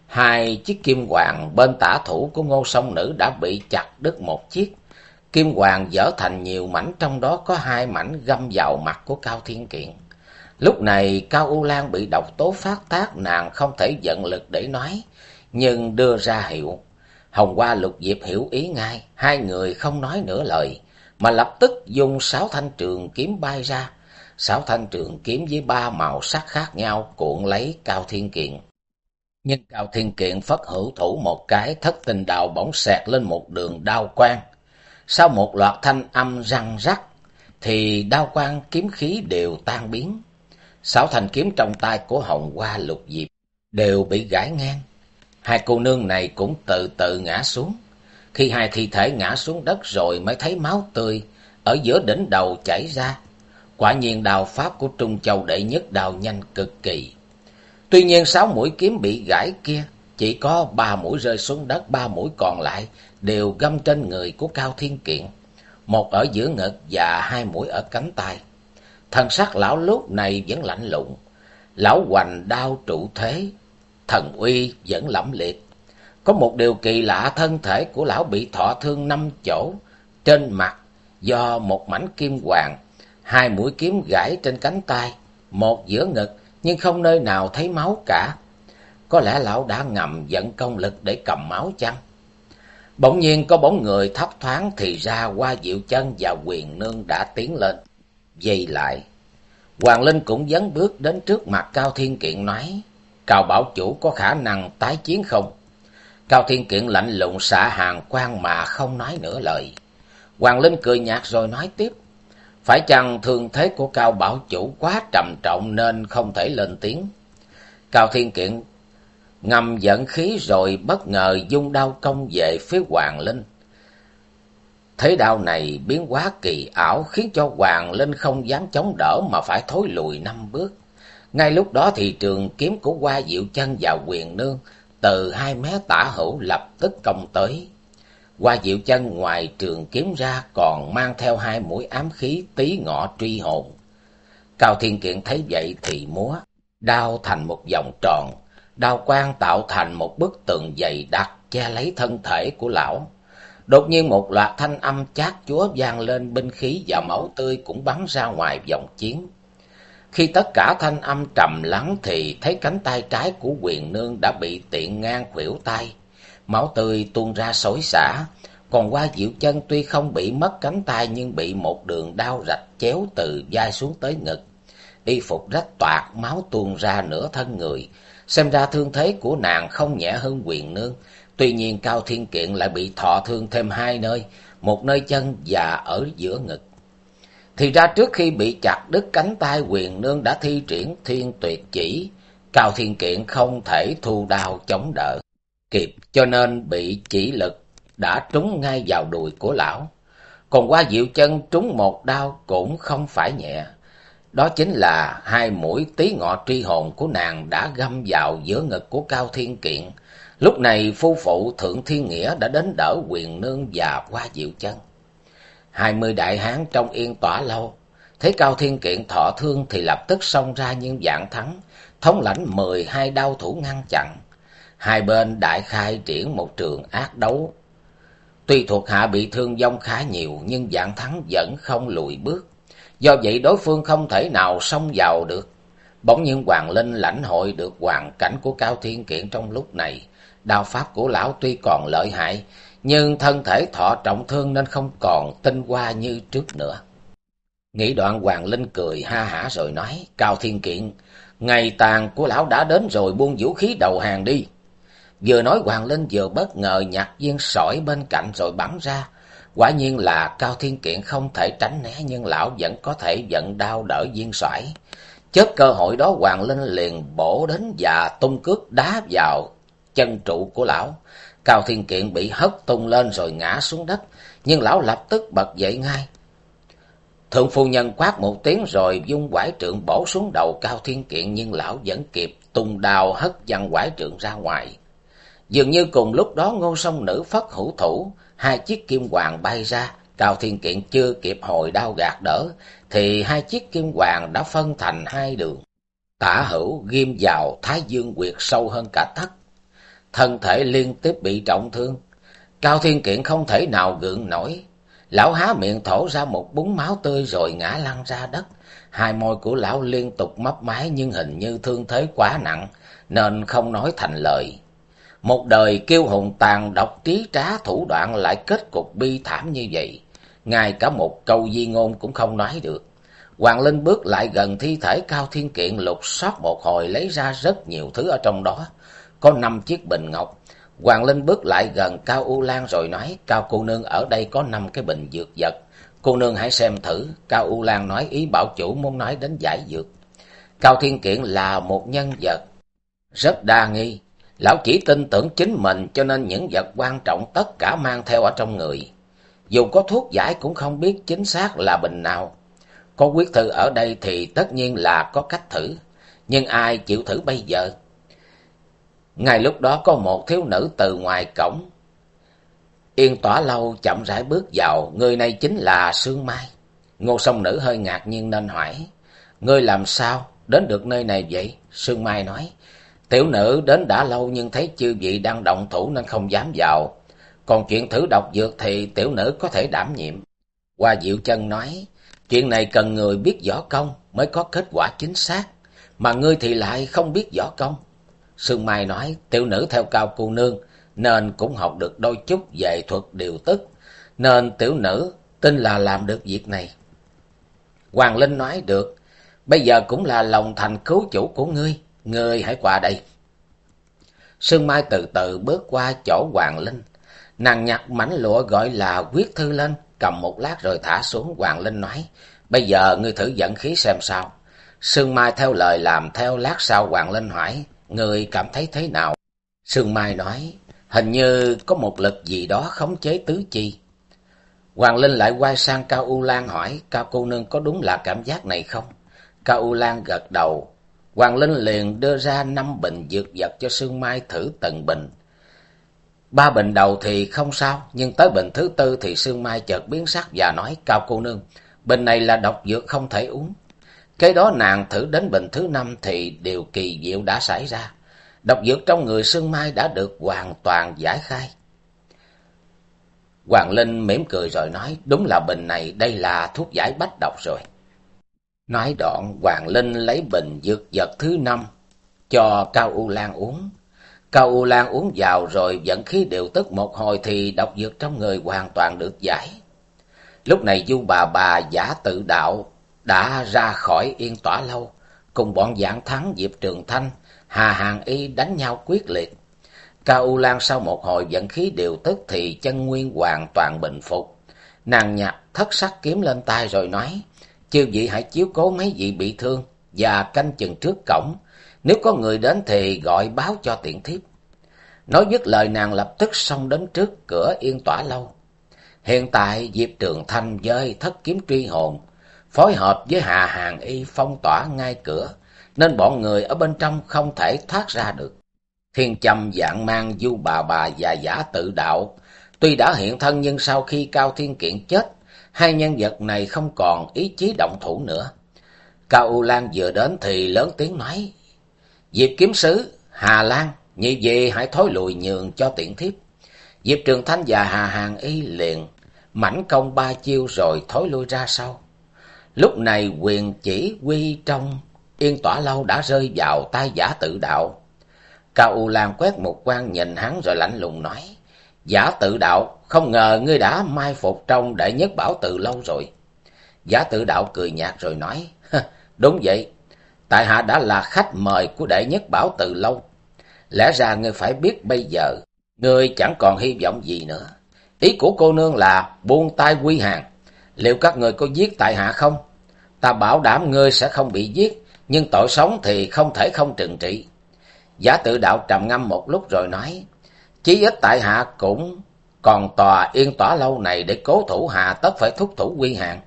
S1: Hai chiếc kim hoàng bên tả thủ của ngô sông nữ đã bị chặt đứt một chiếc. Kim hoàng dở thành nhiều mảnh, trong đó có hai mảnh găm vào mặt của Cao Thiên Kiện. Lúc này Cao U Lan bị độc tố phát tác, nàng không thể giận lực để nói, nhưng đưa ra hiệu. Hồng Hoa Lục Diệp hiểu ý ngay, hai người không nói nửa lời, mà lập tức dùng sáu thanh trường kiếm bay ra. Sáu thanh trường kiếm với ba màu sắc khác nhau cuộn lấy Cao Thiên Kiện. Nhưng Cao Thiên Kiện phất hữu thủ một cái, thất tình đào bỗng xẹt lên một đường đao quang. Sau một loạt thanh âm răng rắc, thì đao quang kiếm khí đều tan biến. Sáu thanh kiếm trong tay của Hồng Hoa Lục Diệp đều bị gãy ngang. Hai cô nương này cũng từ từ ngã xuống. Khi hai thi thể ngã xuống đất rồi mới thấy máu tươi ở giữa đỉnh đầu chảy ra. Quả nhiên đào pháp của Trung Châu đệ nhất đào nhanh cực kỳ. Tuy nhiên sáu mũi kiếm bị gãy kia, chỉ có ba mũi rơi xuống đất, ba mũi còn lại đều găm trên người của Cao Thiên Kiện. Một ở giữa ngực và hai mũi ở cánh tay. Thần sắc lão lúc này vẫn lạnh lùng. Lão hoành đau trụ thế, thần uy vẫn lẫm liệt. Có một điều kỳ lạ thân thể của lão bị thọ thương năm chỗ, trên mặt do một mảnh kim hoàng, hai mũi kiếm gãy trên cánh tay, một giữa ngực nhưng không nơi nào thấy máu cả. Có lẽ lão đã ngầm dẫn công lực để cầm máu chăng? Bỗng nhiên có bóng người thấp thoáng thì ra qua diệu chân và quyền nương đã tiến lên. Dây lại, Hoàng Linh cũng dấn bước đến trước mặt Cao Thiên Kiện nói, Cao Bảo Chủ có khả năng tái chiến không? Cao Thiên Kiện lạnh lùng xạ hàng quan mà không nói nửa lời. Hoàng Linh cười nhạt rồi nói tiếp, phải chăng thương thế của Cao Bảo Chủ quá trầm trọng nên không thể lên tiếng? Cao Thiên Kiện ngầm giận khí rồi bất ngờ dung đao công về phía Hoàng Linh. Thế đạo này biến quá kỳ ảo khiến cho Hoàng Linh không dám chống đỡ mà phải thối lùi năm bước. Ngay lúc đó thì trường kiếm của Hoa Diệu Chân và Quyền Nương từ hai mé tả hữu lập tức công tới. Hoa Diệu Chân ngoài trường kiếm ra còn mang theo hai mũi ám khí tí ngọ truy hồn. Cao Thiên Kiện thấy vậy thì múa, đao thành một vòng tròn, đao quang tạo thành một bức tường dày đặc che lấy thân thể của lão. Đột nhiên một loạt thanh âm chát chúa vang lên binh khí và máu tươi cũng bắn ra ngoài vòng chiến. Khi tất cả thanh âm trầm lắng thì thấy cánh tay trái của quyền nương đã bị tiện ngang khuỷu tay. Máu tươi tuôn ra xối xả. Còn qua diệu chân tuy không bị mất cánh tay nhưng bị một đường đau rạch chéo từ vai xuống tới ngực. Y phục rách toạc, máu tuôn ra nửa thân người. Xem ra thương thế của nàng không nhẹ hơn quyền nương. Tuy nhiên Cao Thiên Kiện lại bị thọ thương thêm hai nơi, một nơi chân và ở giữa ngực. Thì ra trước khi bị chặt đứt cánh tay quyền nương đã thi triển thiên tuyệt chỉ, Cao Thiên Kiện không thể thu đao chống đỡ, kịp cho nên bị chỉ lực đã trúng ngay vào đùi của lão. Còn qua diệu chân trúng một đao cũng không phải nhẹ. Đó chính là hai mũi tí ngọ tri hồn của nàng đã găm vào giữa ngực của Cao Thiên Kiện. Lúc này phu phụ Thượng Thiên Nghĩa đã đến đỡ quyền nương và qua diệu chân hai mươi đại hán trong yên tỏa lâu, thấy Cao Thiên Kiện thọ thương thì lập tức xông ra nhưng dạng thắng, thống lãnh mười hai đao thủ ngăn chặn. Hai bên đại khai triển một trường ác đấu. Tuy thuộc hạ bị thương vong khá nhiều nhưng dạng thắng vẫn không lùi bước. Do vậy đối phương không thể nào xông vào được. Bỗng nhiên Hoàng Linh lãnh hội được hoàn cảnh của Cao Thiên Kiện trong lúc này. Đao pháp của lão tuy còn lợi hại, nhưng thân thể thọ trọng thương nên không còn tinh hoa như trước nữa. Nghĩ đoạn Hoàng Linh cười ha hả rồi nói, Cao Thiên Kiện, ngày tàn của lão đã đến rồi buông vũ khí đầu hàng đi. Vừa nói Hoàng Linh vừa bất ngờ nhặt viên sỏi bên cạnh rồi bắn ra. Quả nhiên là Cao Thiên Kiện không thể tránh né nhưng lão vẫn có thể giận đau đỡ viên sỏi. Chớp cơ hội đó Hoàng Linh liền bổ đến và tung cước đá vào chân trụ của lão. Cao Thiên Kiện bị hất tung lên rồi ngã xuống đất, nhưng lão lập tức bật dậy ngay. Thượng phu nhân quát một tiếng rồi dung quải trượng bổ xuống đầu Cao Thiên Kiện nhưng lão vẫn kịp tung đào hất văng quải trượng ra ngoài. Dường như cùng lúc đó ngô sông nữ phất hữu thủ, hai chiếc kim hoàng bay ra, Cao Thiên Kiện chưa kịp hồi đau gạt đỡ, thì hai chiếc kim hoàng đã phân thành hai đường. Tả hữu ghim vào thái dương quyệt sâu hơn cả thất. Thân thể liên tiếp bị trọng thương. Cao Thiên Kiện không thể nào gượng nổi. Lão há miệng thổ ra một búng máu tươi rồi ngã lăn ra đất. Hai môi của lão liên tục mấp máy nhưng hình như thương thế quá nặng, nên không nói thành lời. Một đời kiêu hùng tàn độc trí trá thủ đoạn lại kết cục bi thảm như vậy. Ngay cả một câu di ngôn cũng không nói được. Hoàng Linh bước lại gần thi thể Cao Thiên Kiện lục soát một hồi lấy ra rất nhiều thứ ở trong đó. Có năm chiếc bình ngọc. Hoàng Linh bước lại gần Cao U Lan rồi nói, Cao cô nương ở đây có năm cái bình dược vật. Cô nương hãy xem thử. Cao U Lan nói ý bảo chủ muốn nói đến giải dược. Cao Thiên Kiện là một nhân vật rất đa nghi. Lão chỉ tin tưởng chính mình cho nên những vật quan trọng tất cả mang theo ở trong người. Dù có thuốc giải cũng không biết chính xác là bình nào. Có quyết thư ở đây thì tất nhiên là có cách thử. Nhưng ai chịu thử bây giờ? Ngay lúc đó có một thiếu nữ từ ngoài cổng. Yên tỏa lâu chậm rãi bước vào, người này chính là Sương Mai. Ngô sông nữ hơi ngạc nhiên nên hỏi. Ngươi làm sao đến được nơi này vậy? Sương Mai nói. Tiểu nữ đến đã lâu nhưng thấy chư vị đang động thủ nên không dám vào. Còn chuyện thử độc dược thì tiểu nữ có thể đảm nhiệm. Hoa Diệu Chân nói, chuyện này cần người biết võ công mới có kết quả chính xác, mà ngươi thì lại không biết võ công. Sương Mai nói, tiểu nữ theo cao cô nương, nên cũng học được đôi chút về thuật điều tức, nên tiểu nữ tin là làm được việc này. Hoàng Linh nói được, bây giờ cũng là lòng thành cứu chủ của ngươi, ngươi hãy qua đây. Sương Mai từ từ bước qua chỗ Hoàng Linh, Nàng nhặt mảnh lụa gọi là quyết thư lên, cầm một lát rồi thả xuống. Hoàng Linh nói, bây giờ ngươi thử dẫn khí xem sao. Sương Mai theo lời làm theo lát sau Hoàng Linh hỏi, người cảm thấy thế nào? Sương Mai nói, hình như có một lực gì đó khống chế tứ chi. Hoàng Linh lại quay sang Cao U Lan hỏi, Cao cô nương có đúng là cảm giác này không? Cao U Lan gật đầu. Hoàng Linh liền đưa ra năm bình dược vật cho Sương Mai thử từng bình. Ba bình đầu thì không sao, nhưng tới bình thứ tư thì Sương Mai chợt biến sắc và nói, Cao cô nương, bình này là độc dược không thể uống. Kế đó nàng thử đến bình thứ năm thì điều kỳ diệu đã xảy ra. Độc dược trong người Sương Mai đã được hoàn toàn giải khai. Hoàng Linh mỉm cười rồi nói, đúng là bình này đây là thuốc giải bách độc rồi. Nói đoạn, Hoàng Linh lấy bình dược vật thứ năm cho Cao U Lan uống. Cao U Lan uống vào rồi dẫn khí điều tức một hồi thì độc dược trong người hoàn toàn được giải. Lúc này du bà bà giả tự đạo đã ra khỏi yên tỏa lâu, cùng bọn dạng thắng Diệp Trường Thanh, Hà Hàng Y đánh nhau quyết liệt. Cao U Lan sau một hồi dẫn khí điều tức thì chân nguyên hoàn toàn bình phục. Nàng nhặt thất sắc kiếm lên tay rồi nói, chư vị hãy chiếu cố mấy vị bị thương và canh chừng trước cổng, nếu có người đến thì gọi báo cho tiện thiếp. Nói dứt lời nàng lập tức xông đến trước cửa yên tỏa lâu. Hiện tại Diệp Trường Thanh với thất kiếm truy hồn, phối hợp với Hà Hàng Y phong tỏa ngay cửa, nên bọn người ở bên trong không thể thoát ra được. Thiên Trầm dạng mang du bà bà và giả tự đạo, tuy đã hiện thân nhưng sau khi Cao Thiên Kiện chết, hai nhân vật này không còn ý chí động thủ nữa. Cao U Lan vừa đến thì lớn tiếng nói, Diệp kiếm sứ, Hà Lan, như vậy hãy thối lùi nhường cho tiện thiếp. Diệp Trường Thanh và Hà Hàng Y liền, mảnh công ba chiêu rồi thối lui ra sau. Lúc này quyền chỉ quy trong yên tỏa lâu đã rơi vào tay giả tự đạo. Cao U Lan quét một quan nhìn hắn rồi lạnh lùng nói. Giả tự đạo, không ngờ ngươi đã mai phục trong đệ nhất bảo từ lâu rồi. Giả tự đạo cười nhạt rồi nói. Đúng vậy, tại hạ đã là khách mời của đệ nhất bảo từ lâu. Lẽ ra ngươi phải biết bây giờ, ngươi chẳng còn hy vọng gì nữa. Ý của cô nương là buông tay quy hàng. Liệu các người có giết tại hạ không? Ta bảo đảm ngươi sẽ không bị giết, nhưng tội sống thì không thể không trừng trị. Giả tự đạo trầm ngâm một lúc rồi nói, Chí ít tại hạ cũng còn tòa yên tỏa lâu này để cố thủ hạ tất phải thúc thủ quy hạn.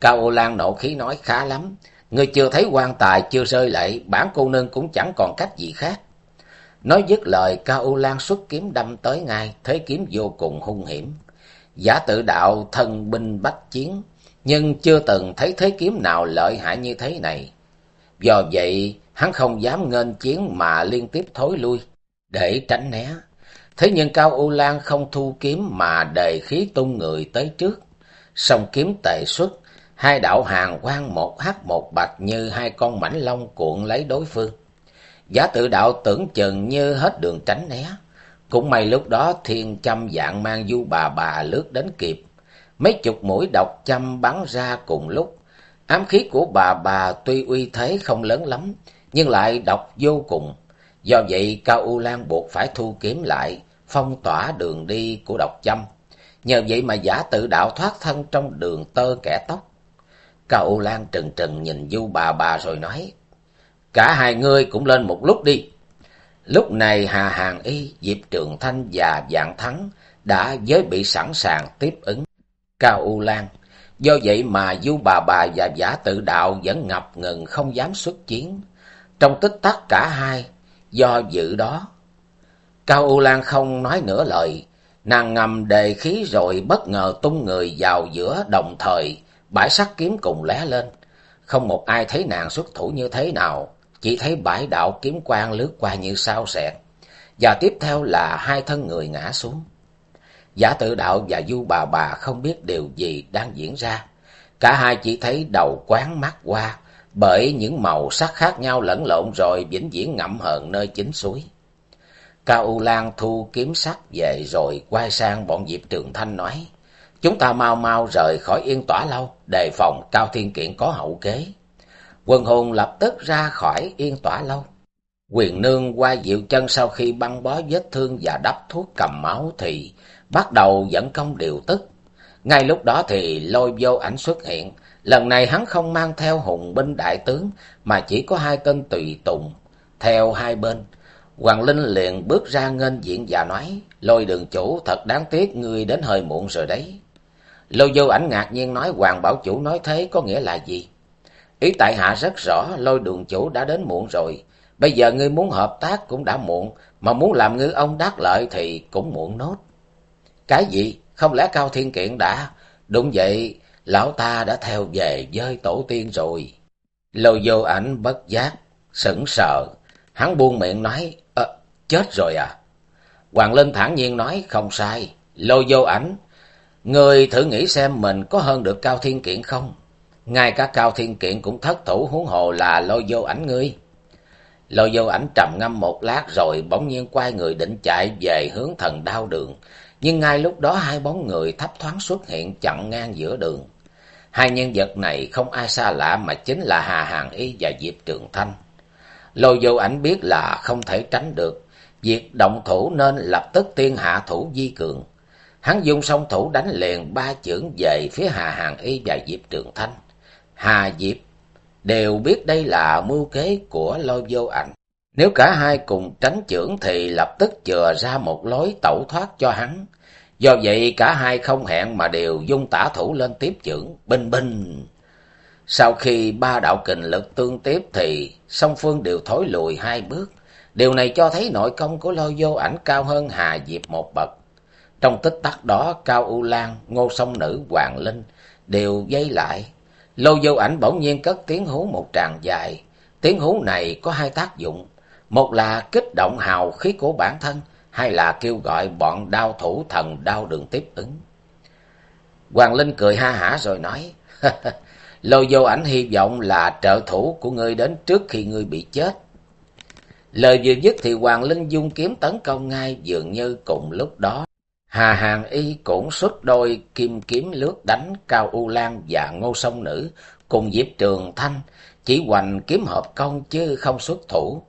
S1: Cao Ô Lan nộ khí nói khá lắm. Ngươi chưa thấy quan tài chưa rơi lệ, bản cô nương cũng chẳng còn cách gì khác. Nói dứt lời, Cao U Lan xuất kiếm đâm tới ngay, thế kiếm vô cùng hung hiểm. Giả tự đạo thân binh bách chiến, nhưng chưa từng thấy thế kiếm nào lợi hại như thế này. Do vậy, hắn không dám nghênh chiến mà liên tiếp thối lui, để tránh né. Thế nhưng Cao U Lan không thu kiếm mà đề khí tung người tới trước. Song kiếm tệ xuất, hai đạo hàng quang một hắc một bạch như hai con mảnh long cuộn lấy đối phương. Giả tự đạo tưởng chừng như hết đường tránh né. Cũng may lúc đó thiên châm dạng mang du bà bà lướt đến kịp. Mấy chục mũi độc châm bắn ra cùng lúc. Ám khí của bà bà tuy uy thế không lớn lắm, nhưng lại độc vô cùng. Do vậy Cao U Lan buộc phải thu kiếm lại, phong tỏa đường đi của độc châm. Nhờ vậy mà giả tự đạo thoát thân trong đường tơ kẻ tóc. Cao U Lan trừng trừng nhìn du bà bà rồi nói, Cả hai ngươi cũng lên một lúc đi. Lúc này Hà Hàng Y, Diệp Trường Thanh và Dạng Thắng đã giới bị sẵn sàng tiếp ứng. Cao U Lan, do vậy mà Du Bà Bà và Giả Tự Đạo vẫn ngập ngừng không dám xuất chiến. Trong tích tắc cả hai, do dự đó. Cao U Lan không nói nửa lời, nàng ngầm đề khí rồi bất ngờ tung người vào giữa đồng thời, bãi sắt kiếm cùng lé lên. Không một ai thấy nàng xuất thủ như thế nào, chỉ thấy bãi đạo kiếm quang lướt qua như sao xẹt, và tiếp theo là hai thân người ngã xuống. Giả tự đạo và du bà bà không biết điều gì đang diễn ra. Cả hai chỉ thấy đầu quán mắt qua, bởi những màu sắc khác nhau lẫn lộn rồi vĩnh viễn ngậm hờn nơi chính suối. Cao U Lan thu kiếm sắc về rồi quay sang bọn Diệp Trường Thanh nói, chúng ta mau mau rời khỏi yên tỏa lâu, đề phòng Cao Thiên Kiện có hậu kế. Quần hồn lập tức ra khỏi yên tỏa lâu. Quyền nương qua dịu chân sau khi băng bó vết thương và đắp thuốc cầm máu thì bắt đầu dẫn công điều tức. Ngay lúc đó thì lôi vô ảnh xuất hiện. Lần này hắn không mang theo hùng binh đại tướng mà chỉ có hai tên tùy tùng theo hai bên. Hoàng Linh liền bước ra nghênh diện và nói, lôi đường chủ thật đáng tiếc ngươi đến hơi muộn rồi đấy. Lôi vô ảnh ngạc nhiên nói Hoàng Bảo Chủ nói thế có nghĩa là gì? Ý tại hạ rất rõ lôi đường chủ đã đến muộn rồi. Bây giờ ngươi muốn hợp tác cũng đã muộn, mà muốn làm ngư ông đắc lợi thì cũng muộn nốt. Cái gì? Không lẽ Cao Thiên Kiện đã? Đúng vậy, lão ta đã theo về với tổ tiên rồi. Lôi vô ảnh bất giác, sững sờ. Hắn buông miệng nói, Ờ, chết rồi à? Hoàng Linh thản nhiên nói, không sai. Lôi vô ảnh, người thử nghĩ xem mình có hơn được Cao Thiên Kiện không? Ngay cả Cao Thiên Kiện cũng thất thủ huống hồ là lôi vô ảnh ngươi. Lôi vô ảnh trầm ngâm một lát rồi bỗng nhiên quay người định chạy về hướng thần đao đường. Nhưng ngay lúc đó hai bóng người thấp thoáng xuất hiện chặn ngang giữa đường. Hai nhân vật này không ai xa lạ mà chính là Hà Hàng Y và Diệp Trường Thanh. Lôi vô ảnh biết là không thể tránh được. Việc động thủ nên lập tức tiên hạ thủ di cường. Hắn dùng song thủ đánh liền ba chưởng về phía Hà Hàng Y và Diệp Trường Thanh. Hà Diệp đều biết đây là mưu kế của lôi vô ảnh. Nếu cả hai cùng tránh trưởng thì lập tức chừa ra một lối tẩu thoát cho hắn. Do vậy cả hai không hẹn mà đều dung tả thủ lên tiếp trưởng, binh binh. Sau khi ba đạo kình lực tương tiếp thì song phương đều thối lùi hai bước. Điều này cho thấy nội công của lôi vô ảnh cao hơn Hà Diệp một bậc. Trong tích tắc đó, Cao U Lan, Ngô Sông Nữ, Hoàng Linh đều dây lại, Lâu vô ảnh bỗng nhiên cất tiếng hú một tràng dài. Tiếng hú này có hai tác dụng. Một là kích động hào khí của bản thân, hai là kêu gọi bọn đao thủ thần đao đường tiếp ứng. Hoàng Linh cười ha hả rồi nói, [LAUGHS] Lô vô ảnh hy vọng là trợ thủ của ngươi đến trước khi ngươi bị chết. Lời vừa dứt thì Hoàng Linh dung kiếm tấn công ngay dường như cùng lúc đó. Hà Hàng Y cũng xuất đôi kim kiếm lướt đánh Cao U Lan và Ngô Sông Nữ cùng Diệp Trường Thanh, chỉ hoành kiếm hợp công chứ không xuất thủ.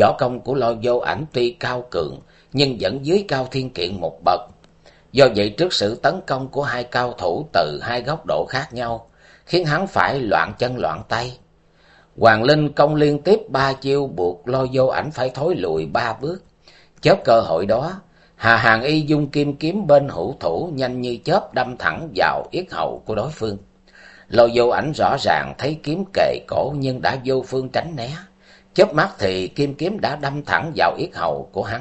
S1: Võ công của lôi vô ảnh tuy cao cường, nhưng vẫn dưới Cao Thiên Kiện một bậc. Do vậy trước sự tấn công của hai cao thủ từ hai góc độ khác nhau, khiến hắn phải loạn chân loạn tay. Hoàng Linh công liên tiếp ba chiêu buộc lôi vô ảnh phải thối lùi ba bước. Chớp cơ hội đó, Hà Hàng Y dung kim kiếm bên hữu thủ, nhanh như chớp đâm thẳng vào yết hầu của đối phương. Lôi vô ảnh rõ ràng thấy kiếm kề cổ nhưng đã vô phương tránh né. Chớp mắt thì kim kiếm đã đâm thẳng vào yết hầu của hắn.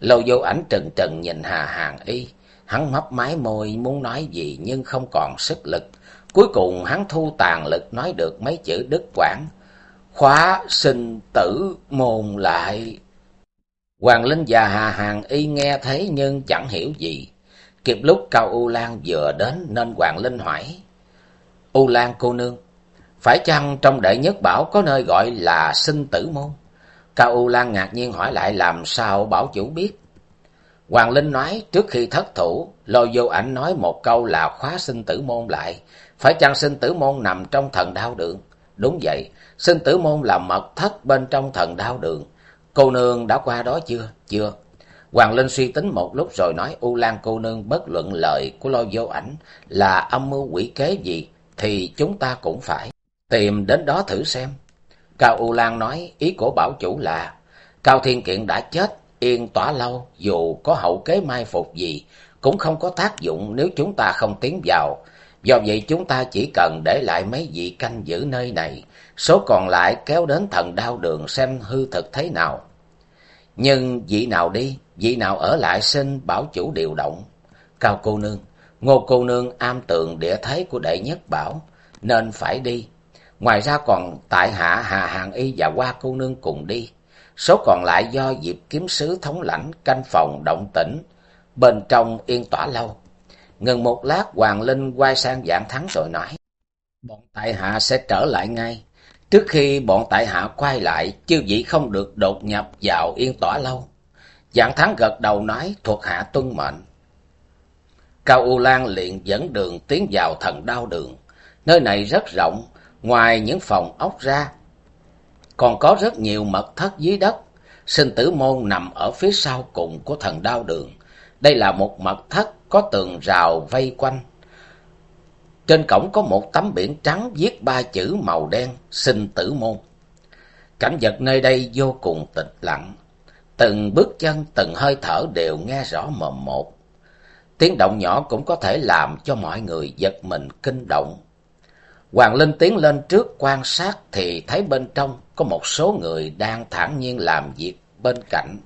S1: Lôi vô ảnh trừng trừng nhìn Hà Hàng Y. Hắn mấp máy môi muốn nói gì nhưng không còn sức lực. Cuối cùng hắn thu tàn lực nói được mấy chữ đứt quãng. Khóa sinh tử môn lại. Hoàng Linh và Hà Hàng Y nghe thấy nhưng chẳng hiểu gì. Kịp lúc Cao U Lan vừa đến nên Hoàng Linh hỏi. U Lan cô nương, phải chăng trong đệ nhất bảo có nơi gọi là sinh tử môn? Cao U Lan ngạc nhiên hỏi lại làm sao bảo chủ biết. Hoàng Linh nói trước khi thất thủ, lôi vô ảnh nói một câu là khóa sinh tử môn lại. Phải chăng sinh tử môn nằm trong thần đao đường? Đúng vậy, sinh tử môn là mật thất bên trong thần đao đường. Cô nương đã qua đó chưa? Chưa. Hoàng Linh suy tính một lúc rồi nói U Lan cô nương bất luận lời của lôi vô ảnh là âm mưu quỷ kế gì thì chúng ta cũng phải tìm đến đó thử xem. Cao U Lan nói ý của bảo chủ là Cao Thiên Kiện đã chết, yên tỏa lâu, dù có hậu kế mai phục gì, cũng không có tác dụng nếu chúng ta không tiến vào. Do vậy chúng ta chỉ cần để lại mấy vị canh giữ nơi này, số còn lại kéo đến thần đao đường xem hư thực thế nào. Nhưng vị nào đi, vị nào ở lại xin bảo chủ điều động. Cao cô nương, ngô cô nương am tường địa thế của đệ nhất bảo, nên phải đi. Ngoài ra còn tại hạ Hà Hàng Y và Hoa cô nương cùng đi. Số còn lại do Diệp Kiếm Sứ thống lãnh canh phòng động tĩnh, bên trong yên tỏa lâu. Ngừng một lát Hoàng Linh quay sang dạng thắng rồi nói. Bọn tại hạ sẽ trở lại ngay. Trước khi bọn tại hạ quay lại, chư vị không được đột nhập vào yên tỏa lâu. Dạng thắng gật đầu nói thuộc hạ tuân mệnh. Cao U Lan liền dẫn đường tiến vào thần đao đường. Nơi này rất rộng, ngoài những phòng ốc ra, còn có rất nhiều mật thất dưới đất. Sinh tử môn nằm ở phía sau cùng của thần đao đường. Đây là một mật thất có tường rào vây quanh. Trên cổng có một tấm biển trắng viết ba chữ màu đen, sinh tử môn. Cảnh vật nơi đây vô cùng tịch lặng. Từng bước chân, từng hơi thở đều nghe rõ mồm một. Tiếng động nhỏ cũng có thể làm cho mọi người giật mình kinh động. Hoàng Linh tiến lên trước quan sát thì thấy bên trong có một số người đang thản nhiên làm việc bên cạnh.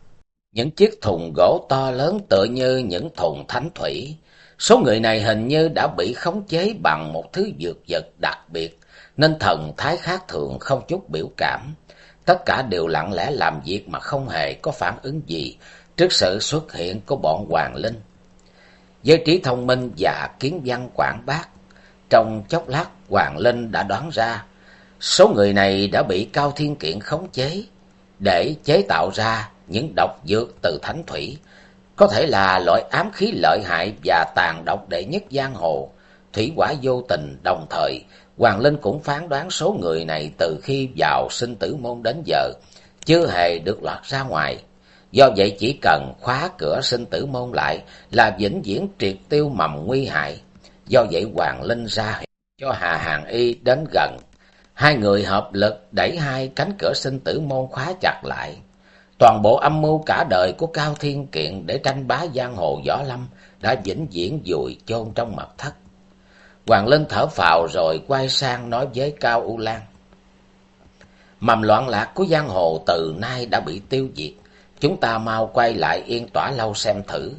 S1: Những chiếc thùng gỗ to lớn tựa như những thùng thánh thủy. Số người này hình như đã bị khống chế bằng một thứ dược vật đặc biệt, nên thần thái khác thường không chút biểu cảm. Tất cả đều lặng lẽ làm việc mà không hề có phản ứng gì trước sự xuất hiện của bọn Hoàng Linh. Với trí thông minh và kiến văn quảng bác, trong chốc lát Hoàng Linh đã đoán ra số người này đã bị Cao Thiên Kiện khống chế để chế tạo ra những độc dược từ thánh thủy, có thể là loại ám khí lợi hại và tàn độc đệ nhất giang hồ. Thủy quả vô tình đồng thời, Hoàng Linh cũng phán đoán số người này từ khi vào sinh tử môn đến giờ, chưa hề được lọt ra ngoài. Do vậy chỉ cần khóa cửa sinh tử môn lại là vĩnh viễn triệt tiêu mầm nguy hại. Do vậy Hoàng Linh ra hiệu cho Hà Hàng Y đến gần. Hai người hợp lực đẩy hai cánh cửa sinh tử môn khóa chặt lại. Toàn bộ âm mưu cả đời của Cao Thiên Kiện để tranh bá giang hồ võ lâm đã vĩnh viễn vùi chôn trong mật thất. Hoàng Linh thở phào rồi quay sang nói với Cao U Lan. Mầm loạn lạc của giang hồ từ nay đã bị tiêu diệt. Chúng ta mau quay lại yên tỏa lâu xem thử.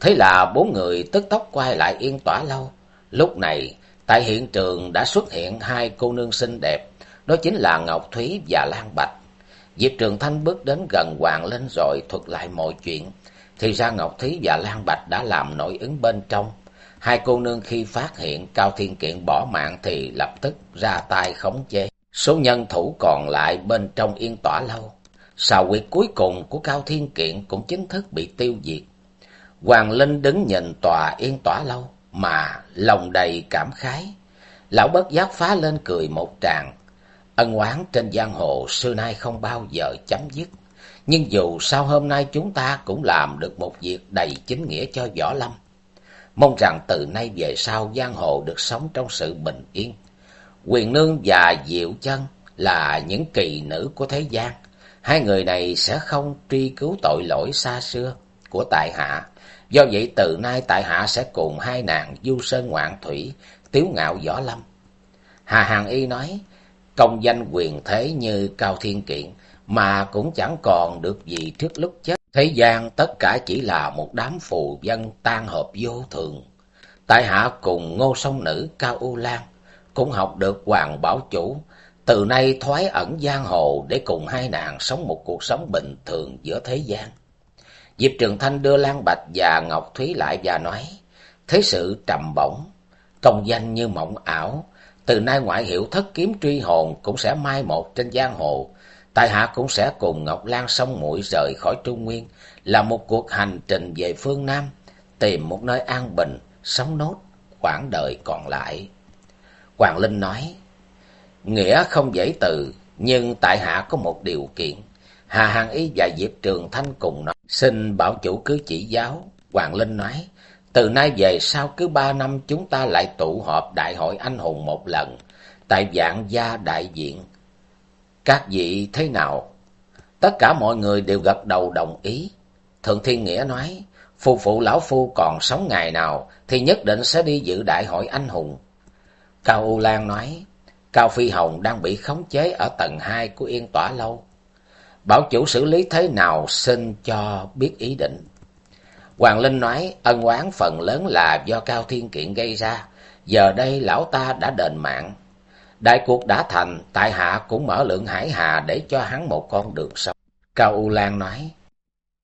S1: Thế là bốn người tức tốc quay lại yên tỏa lâu. Lúc này, tại hiện trường đã xuất hiện hai cô nương xinh đẹp. Đó chính là Ngọc Thúy và Lan Bạch. Diệp Trường Thanh bước đến gần Hoàng Linh rồi thuật lại mọi chuyện. Thì ra Ngọc thí và Lan Bạch đã làm nội ứng bên trong. Hai cô nương khi phát hiện Cao Thiên Kiện bỏ mạng thì lập tức ra tay khống chế. Số nhân thủ còn lại bên trong yên tỏa lâu. Sào quyệt cuối cùng của Cao Thiên Kiện cũng chính thức bị tiêu diệt. Hoàng Linh đứng nhìn tòa yên tỏa lâu mà lòng đầy cảm khái. Lão bất giác phá lên cười một tràng. Ân oán trên giang hồ xưa nay không bao giờ chấm dứt. Nhưng dù sao hôm nay chúng ta cũng làm được một việc đầy chính nghĩa cho Võ Lâm. Mong rằng từ nay về sau giang hồ được sống trong sự bình yên. Quyền Nương và Diệu Chân là những kỳ nữ của thế gian. Hai người này sẽ không truy cứu tội lỗi xa xưa của tại hạ Do vậy từ nay tại hạ sẽ cùng hai nàng du sơn ngoạn thủy, tiếu ngạo võ lâm. Hà Hàng Y nói, công danh quyền thế như Cao Thiên Kiện mà cũng chẳng còn được gì trước lúc chết. Thế gian tất cả chỉ là một đám phù dân tan hợp vô thường. Tại hạ cùng ngô sông nữ Cao U Lan cũng học được Hoàng Bảo Chủ, từ nay thoái ẩn giang hồ để cùng hai nàng sống một cuộc sống bình thường giữa thế gian. Diệp Trường Thanh đưa Lan Bạch và Ngọc Thúy lại và nói, thế sự trầm bổng, công danh như mộng ảo, từ nay ngoại hiệu thất kiếm truy hồn cũng sẽ mai một trên giang hồ, tại hạ cũng sẽ cùng Ngọc Lan sông mũi rời khỏi Trung Nguyên, là một cuộc hành trình về phương Nam, tìm một nơi an bình, sống nốt quãng đời còn lại. Hoàng Linh nói, Nghĩa không dễ từ, nhưng tại hạ có một điều kiện. Hà Hàng ý và Diệp Trường Thanh cùng nói, xin bảo chủ cứ chỉ giáo. Hoàng Linh nói, từ nay về sau cứ ba năm chúng ta lại tụ họp đại hội anh hùng một lần, tại dạng gia đại diện. Các vị thế nào? Tất cả mọi người đều gật đầu đồng ý. Thượng Thiên Nghĩa nói, phù phụ lão phu còn sống ngày nào thì nhất định sẽ đi dự đại hội anh hùng. Cao U Lan nói, Cao Phi Hồng đang bị khống chế ở tầng hai của Yên Tỏa Lâu. Bảo chủ xử lý thế nào xin cho biết ý định. Hoàng Linh nói ân oán phần lớn là do Cao Thiên Kiện gây ra. Giờ đây lão ta đã đền mạng. Đại cuộc đã thành, tại hạ cũng mở lượng hải hà để cho hắn một con đường sống. Cao U Lan nói,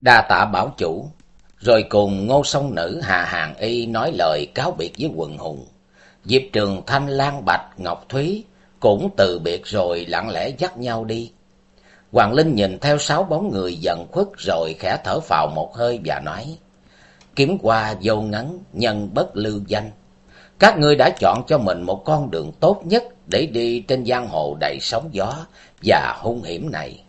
S1: đa tạ bảo chủ, rồi cùng ngô sông nữ Hà Hàng Y nói lời cáo biệt với quần hùng. Diệp Trường Thanh Lan Bạch Ngọc Thúy cũng từ biệt rồi lặng lẽ dắt nhau đi. Hoàng Linh nhìn theo sáu bóng người dần khuất rồi khẽ thở phào một hơi và nói, Kiếm qua vô ngắn, nhân bất lưu danh. Các ngươi đã chọn cho mình một con đường tốt nhất để đi trên giang hồ đầy sóng gió và hung hiểm này.